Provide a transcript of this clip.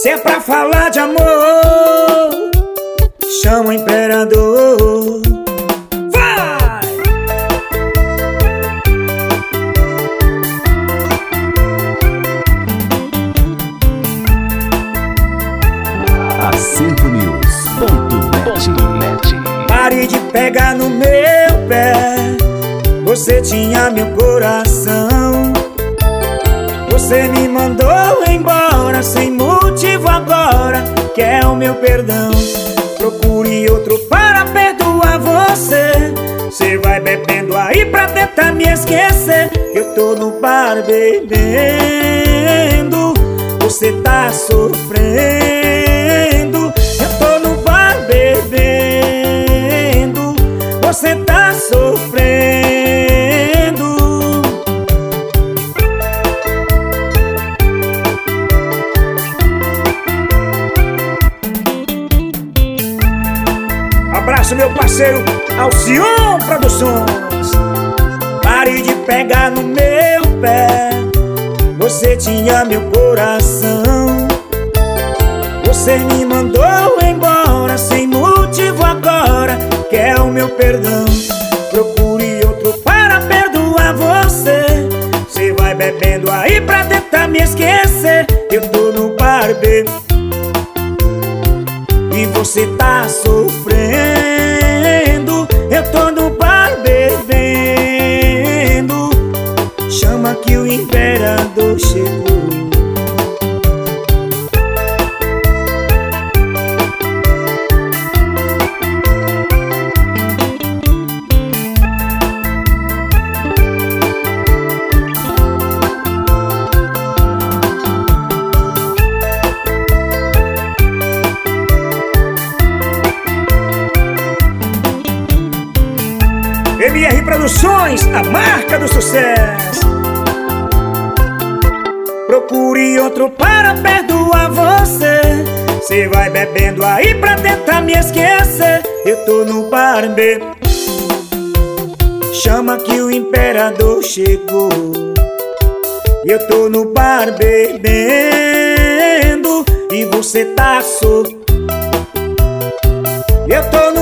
Se é pra falar de amor, chama o imperador. Vai! AcentoNews.net Pare de pegar no meu pé. Você tinha meu coração. Você me mandou embora meu perdão? Procure outro para perdoar você. Você vai bebendo aí pra tentar me esquecer. Eu tô no bar bebendo. Você tá sofrendo. Abraço meu parceiro Alcion Produções. Pare de pegar no meu pé Você tinha meu coração. Você me mandou embora Sem motivo agora Quer o meu perdão. Procure outro para perdoar você. Você vai bebendo aí pra tentar me esquecer. Eu tô no bar e você tá sofrendo. Imperador chegou. MR Produções, a marca do sucesso. Procure outro para perdoar você. Você vai bebendo aí pra tentar me esquecer. Eu tô no bar bebendo. Chama que o imperador chegou. Eu tô no bar bebendo e você tá solto. Eu tô no